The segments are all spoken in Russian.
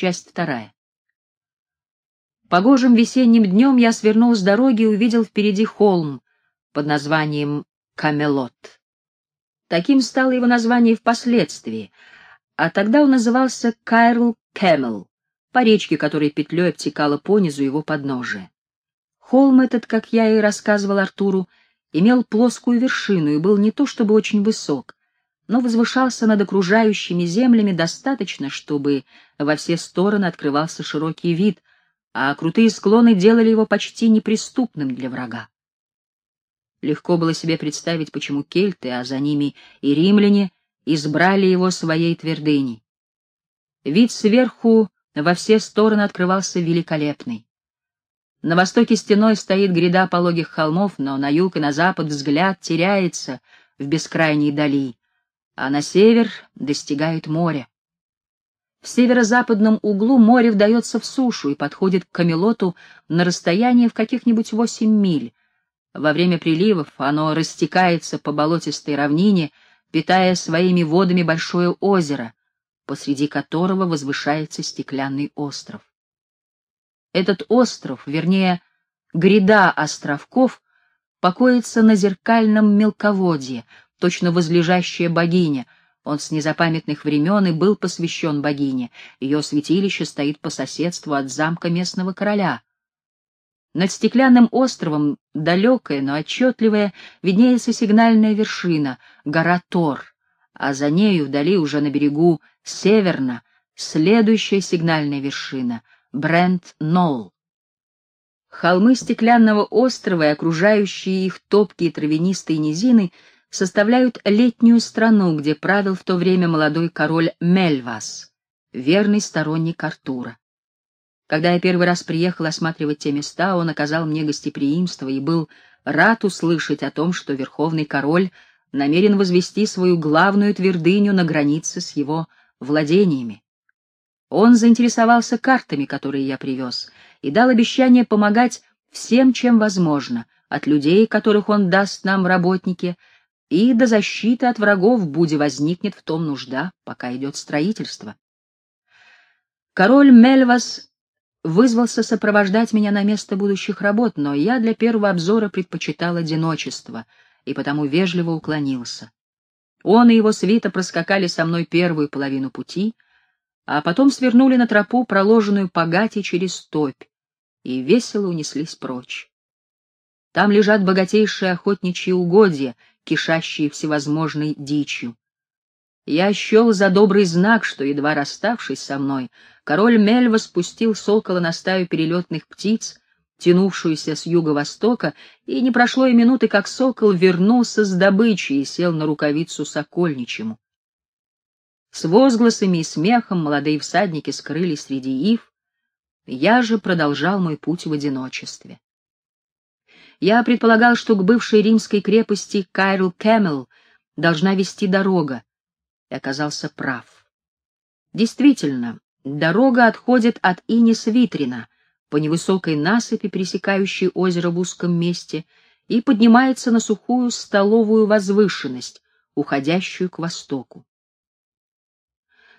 Часть вторая. Погожим весенним днем я свернул с дороги и увидел впереди холм под названием Камелот. Таким стало его название впоследствии, а тогда он назывался Каэр Кэмел, по речке, которая петлей обтекала понизу его подножия. Холм этот, как я и рассказывал Артуру, имел плоскую вершину и был не то чтобы очень высок, но возвышался над окружающими землями достаточно, чтобы во все стороны открывался широкий вид, а крутые склоны делали его почти неприступным для врага. Легко было себе представить, почему кельты, а за ними и римляне, избрали его своей твердыней. Вид сверху во все стороны открывался великолепный. На востоке стеной стоит гряда пологих холмов, но на юг и на запад взгляд теряется в бескрайней дали, а на север достигает моря. В северо-западном углу море вдается в сушу и подходит к Камелоту на расстояние в каких-нибудь восемь миль. Во время приливов оно растекается по болотистой равнине, питая своими водами большое озеро, посреди которого возвышается стеклянный остров. Этот остров, вернее, гряда островков, покоится на зеркальном мелководье, точно возлежащая богиня. Он с незапамятных времен и был посвящен богине. Ее святилище стоит по соседству от замка местного короля. Над стеклянным островом, далекая, но отчетливая, виднеется сигнальная вершина, гора Тор, а за нею вдали уже на берегу северно следующая сигнальная вершина — Брент-Нолл. Холмы стеклянного острова и окружающие их топкие травянистые низины составляют летнюю страну, где правил в то время молодой король Мельвас, верный сторонник Артура. Когда я первый раз приехал осматривать те места, он оказал мне гостеприимство и был рад услышать о том, что верховный король намерен возвести свою главную твердыню на границе с его владениями. Он заинтересовался картами, которые я привез, и дал обещание помогать всем, чем возможно, от людей, которых он даст нам работники, и до защиты от врагов, буде возникнет в том нужда, пока идет строительство. Король Мельвас вызвался сопровождать меня на место будущих работ, но я для первого обзора предпочитал одиночество и потому вежливо уклонился. Он и его свита проскакали со мной первую половину пути — а потом свернули на тропу, проложенную по гате через топь, и весело унеслись прочь. Там лежат богатейшие охотничьи угодья, кишащие всевозможной дичью. Я счел за добрый знак, что, едва расставшись со мной, король Мельва спустил сокола на стаю перелетных птиц, тянувшуюся с юго-востока, и не прошло и минуты, как сокол вернулся с добычей и сел на рукавицу сокольничему. С возгласами и смехом молодые всадники скрылись среди ив, я же продолжал мой путь в одиночестве. Я предполагал, что к бывшей римской крепости Каэр Кэмел должна вести дорога, и оказался прав. Действительно, дорога отходит от Инис Витрина по невысокой насыпи, пересекающей озеро в узком месте, и поднимается на сухую столовую возвышенность, уходящую к востоку.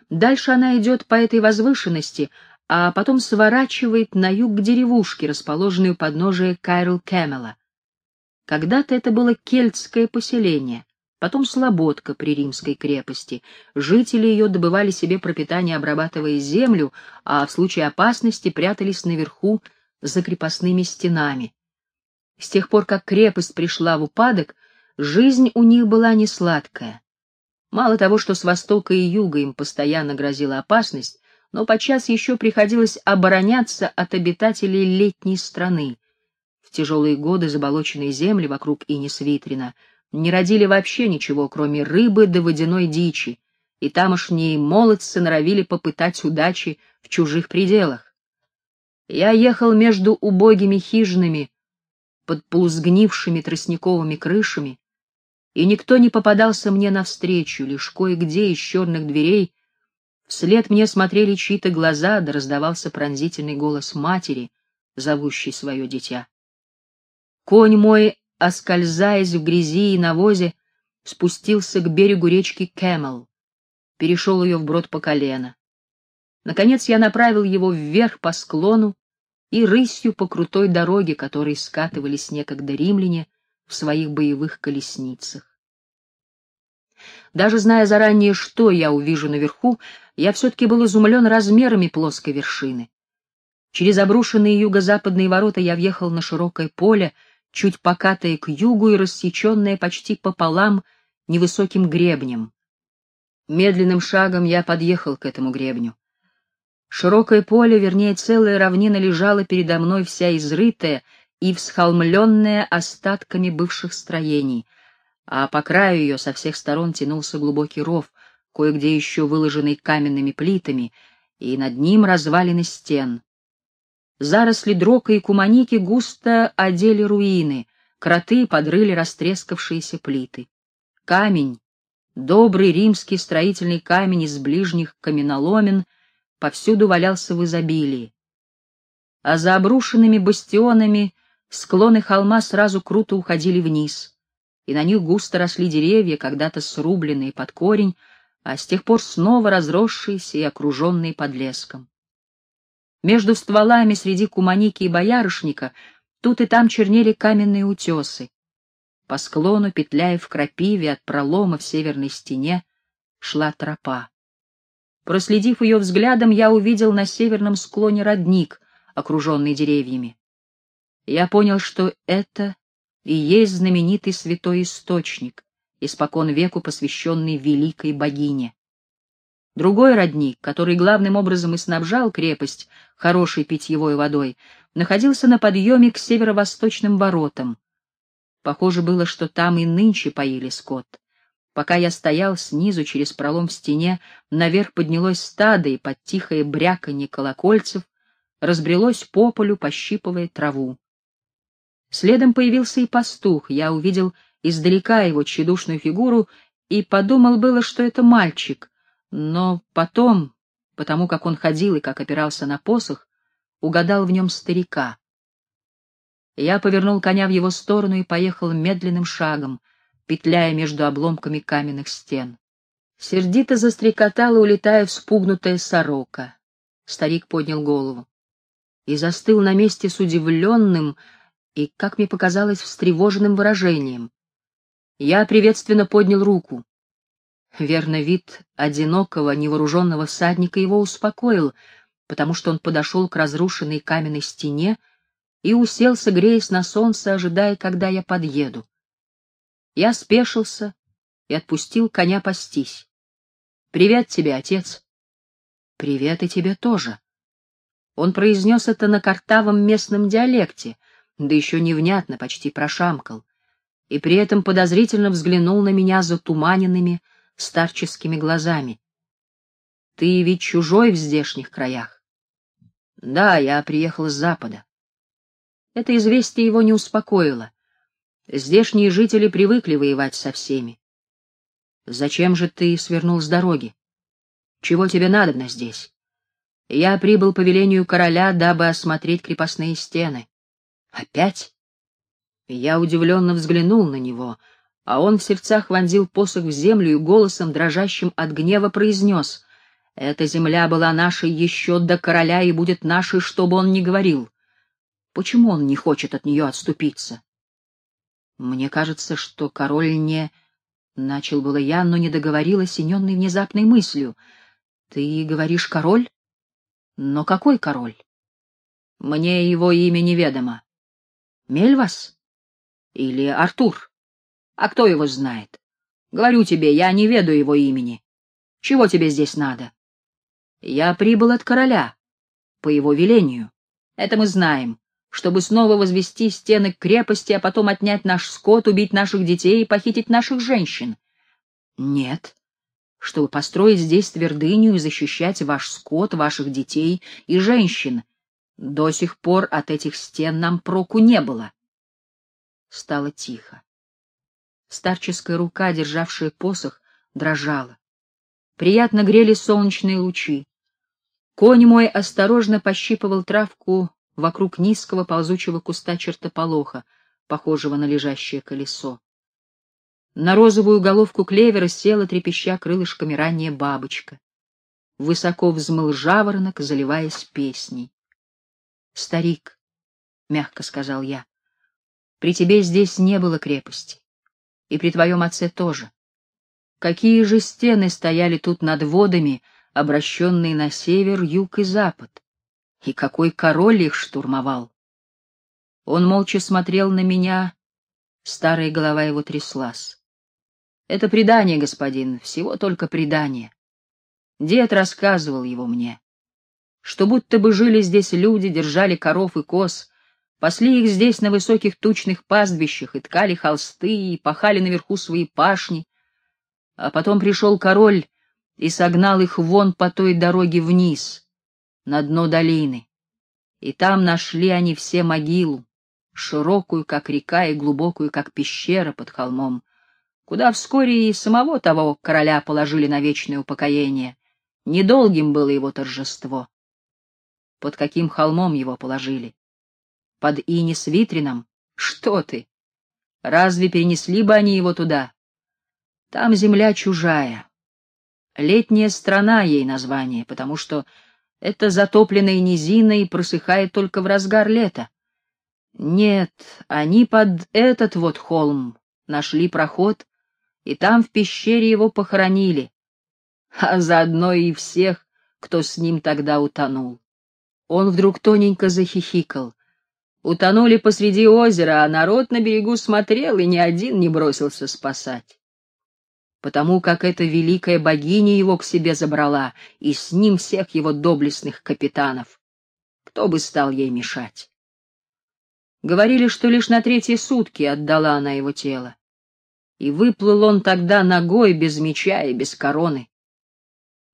Дальше она идет по этой возвышенности, а потом сворачивает на юг к деревушке, расположенной у подножия Кайрл Кэмела. Когда-то это было кельтское поселение, потом слободка при римской крепости. Жители ее добывали себе пропитание, обрабатывая землю, а в случае опасности прятались наверху за крепостными стенами. С тех пор, как крепость пришла в упадок, жизнь у них была несладкая. Мало того, что с востока и юга им постоянно грозила опасность, но подчас еще приходилось обороняться от обитателей летней страны. В тяжелые годы заболоченные земли вокруг Инисвитрина не родили вообще ничего, кроме рыбы да водяной дичи, и тамошние молодцы норовили попытать удачи в чужих пределах. Я ехал между убогими хижинами, под полусгнившими тростниковыми крышами, и никто не попадался мне навстречу, лишь кое-где из черных дверей вслед мне смотрели чьи-то глаза, да раздавался пронзительный голос матери, зовущей свое дитя. Конь мой, оскользаясь в грязи и навозе, спустился к берегу речки Кэмел, перешел ее вброд по колено. Наконец я направил его вверх по склону и рысью по крутой дороге, которой скатывались некогда римляне в своих боевых колесницах. Даже зная заранее, что я увижу наверху, я все-таки был изумлен размерами плоской вершины. Через обрушенные юго-западные ворота я въехал на широкое поле, чуть покатое к югу и рассеченное почти пополам невысоким гребнем. Медленным шагом я подъехал к этому гребню. Широкое поле, вернее, целая равнина лежала передо мной вся изрытая и всхолмленная остатками бывших строений, а по краю ее со всех сторон тянулся глубокий ров, кое-где еще выложенный каменными плитами, и над ним развалины стен. Заросли дрока и куманики густо одели руины, кроты подрыли растрескавшиеся плиты. Камень, добрый римский строительный камень из ближних каменоломен, повсюду валялся в изобилии. А за обрушенными бастионами склоны холма сразу круто уходили вниз, и на них густо росли деревья, когда-то срубленные под корень, а с тех пор снова разросшиеся и окруженные подлеском. Между стволами среди куманики и боярышника тут и там чернели каменные утесы. По склону, петляя в крапиве от пролома в северной стене, шла тропа. Проследив ее взглядом, я увидел на северном склоне родник, окруженный деревьями. Я понял, что это и есть знаменитый святой источник, испокон веку посвященный великой богине. Другой родник, который главным образом и снабжал крепость хорошей питьевой водой, находился на подъеме к северо-восточным воротам. Похоже было, что там и нынче поили скот. Пока я стоял снизу через пролом в стене, наверх поднялось стадо и под тихое бряканье колокольцев разбрелось по полю, пощипывая траву. Следом появился и пастух. Я увидел издалека его тщедушную фигуру и подумал было, что это мальчик, но потом, потому как он ходил и как опирался на посох, угадал в нем старика. Я повернул коня в его сторону и поехал медленным шагом, петляя между обломками каменных стен. Сердито застрекотала, улетая вспугнутая сорока. Старик поднял голову и застыл на месте с удивленным и, как мне показалось, встревоженным выражением. Я приветственно поднял руку. Верно, вид одинокого, невооруженного всадника его успокоил, потому что он подошел к разрушенной каменной стене и уселся, греясь на солнце, ожидая, когда я подъеду. Я спешился и отпустил коня пастись. — Привет тебе, отец. — Привет и тебе тоже. Он произнес это на картавом местном диалекте, да еще невнятно, почти прошамкал, и при этом подозрительно взглянул на меня затуманенными, старческими глазами. — Ты ведь чужой в здешних краях? — Да, я приехал с запада. Это известие его не успокоило. Здешние жители привыкли воевать со всеми. — Зачем же ты свернул с дороги? Чего тебе надобно здесь? Я прибыл по велению короля, дабы осмотреть крепостные стены. — Опять? Я удивленно взглянул на него — а он в сердцах вонзил посох в землю и голосом, дрожащим от гнева, произнес «Эта земля была нашей еще до короля и будет нашей, что бы он ни говорил. Почему он не хочет от нее отступиться?» «Мне кажется, что король не...» Начал было я, но не договорил, осененный внезапной мыслью. «Ты говоришь король? Но какой король?» «Мне его имя неведомо. Мельвас? Или Артур?» А кто его знает? Говорю тебе, я не ведаю его имени. Чего тебе здесь надо? Я прибыл от короля, по его велению. Это мы знаем, чтобы снова возвести стены крепости, а потом отнять наш скот, убить наших детей и похитить наших женщин. Нет, чтобы построить здесь твердыню и защищать ваш скот, ваших детей и женщин. До сих пор от этих стен нам проку не было. Стало тихо. Старческая рука, державшая посох, дрожала. Приятно грели солнечные лучи. Конь мой осторожно пощипывал травку вокруг низкого ползучего куста чертополоха, похожего на лежащее колесо. На розовую головку клевера села, трепеща крылышками, ранняя бабочка. высоко взмыл жаворонок, заливаясь песней. «Старик», — мягко сказал я, — «при тебе здесь не было крепости, и при твоем отце тоже. Какие же стены стояли тут над водами, обращенные на север, юг и запад? И какой король их штурмовал?» Он молча смотрел на меня, старая голова его тряслась. «Это предание, господин, всего только предание. Дед рассказывал его мне, что будто бы жили здесь люди, держали коров и коз, пасли их здесь на высоких тучных пастбищах и ткали холсты, и пахали наверху свои пашни, а потом пришел король и согнал их вон по той дороге вниз, на дно долины, и там нашли они все могилу, широкую, как река, и глубокую, как пещера под холмом, куда вскоре и самого того короля положили на вечное упокоение. Недолгим было его торжество. Под каким холмом его положили? Под Инис Витрином? Что ты? Разве перенесли бы они его туда? Там земля чужая. Летняя страна ей название, потому что это затопленная низина и просыхает только в разгар лета. Нет, они под этот вот холм нашли проход, и там в пещере его похоронили, а заодно и всех, кто с ним тогда утонул. Он вдруг тоненько захихикал. Утонули посреди озера, а народ на берегу смотрел, и ни один не бросился спасать. Потому как эта великая богиня его к себе забрала, и с ним всех его доблестных капитанов. Кто бы стал ей мешать? Говорили, что лишь на третьи сутки отдала она его тело. И выплыл он тогда ногой, без меча и без короны.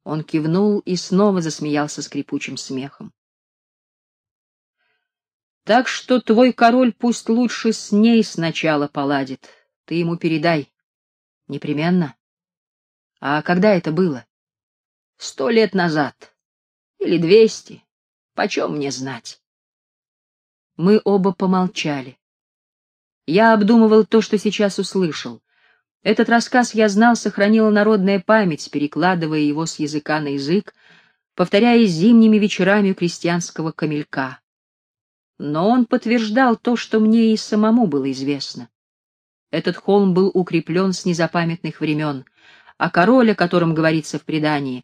Он кивнул и снова засмеялся скрипучим смехом. Так что твой король пусть лучше с ней сначала поладит. Ты ему передай. Непременно. А когда это было? Сто лет назад. Или двести. Почем мне знать? Мы оба помолчали. Я обдумывал то, что сейчас услышал. Этот рассказ я знал, сохранила народная память, перекладывая его с языка на язык, повторяя зимними вечерами крестьянского камелька. Но он подтверждал то, что мне и самому было известно. Этот холм был укреплен с незапамятных времен, а король, о котором говорится в предании,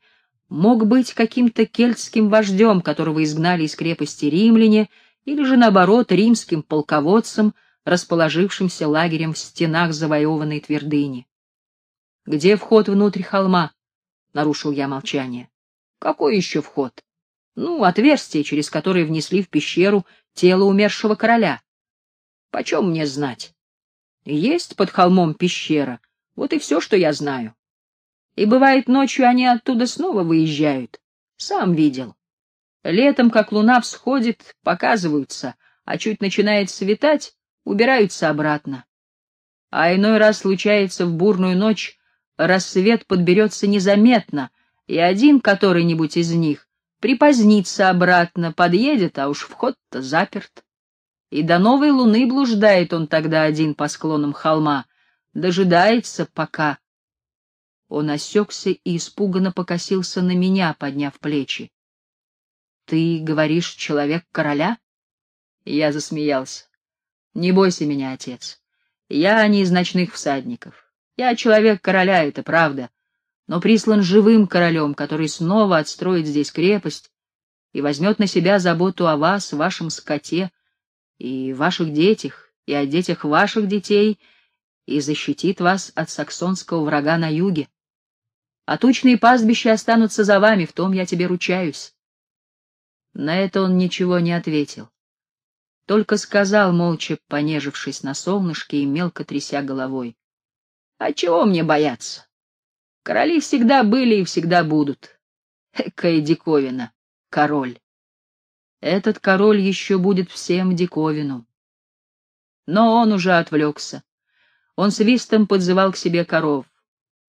мог быть каким-то кельтским вождем, которого изгнали из крепости римляне или же, наоборот, римским полководцем, расположившимся лагерем в стенах завоеванной твердыни. — Где вход внутрь холма? — нарушил я молчание. — Какой еще вход? — Ну, отверстие, через которое внесли в пещеру тело умершего короля. — Почем мне знать? Есть под холмом пещера, вот и все, что я знаю. И бывает, ночью они оттуда снова выезжают. Сам видел. Летом, как луна всходит, показываются, а чуть начинает светать, убираются обратно. А иной раз случается в бурную ночь, рассвет подберется незаметно, и один который-нибудь из них припозднится обратно, подъедет, а уж вход-то заперт. И до новой луны блуждает он тогда один по склонам холма, дожидается, пока... Он осекся и испуганно покосился на меня, подняв плечи. — Ты говоришь, человек короля? Я засмеялся. Не бойся меня, отец. Я не из ночных всадников. Я человек короля, это правда, но прислан живым королем, который снова отстроит здесь крепость и возьмет на себя заботу о вас, вашем скоте, и ваших детях, и о детях ваших детей, и защитит вас от саксонского врага на юге. А тучные пастбища останутся за вами, в том я тебе ручаюсь. На это он ничего не ответил. Только сказал, молча понежившись на солнышке и мелко тряся головой. — А чего мне бояться? Короли всегда были и всегда будут. Экая диковина, король. Этот король еще будет всем диковину. Но он уже отвлекся. Он свистом подзывал к себе коров.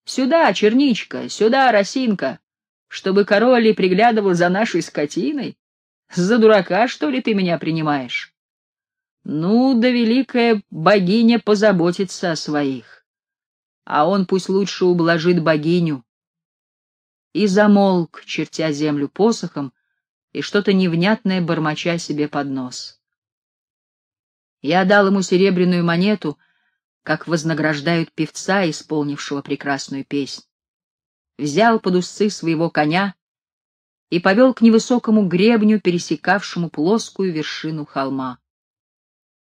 «Сюда, черничка, сюда, росинка, чтобы король и приглядывал за нашей скотиной. За дурака, что ли, ты меня принимаешь?» Ну, да великая богиня позаботится о своих. А он пусть лучше ублажит богиню. и замолк, чертя землю посохом и что-то невнятное бормоча себе под нос. Я дал ему серебряную монету, как вознаграждают певца, исполнившего прекрасную песнь. Взял под усы своего коня и повел к невысокому гребню, пересекавшему плоскую вершину холма.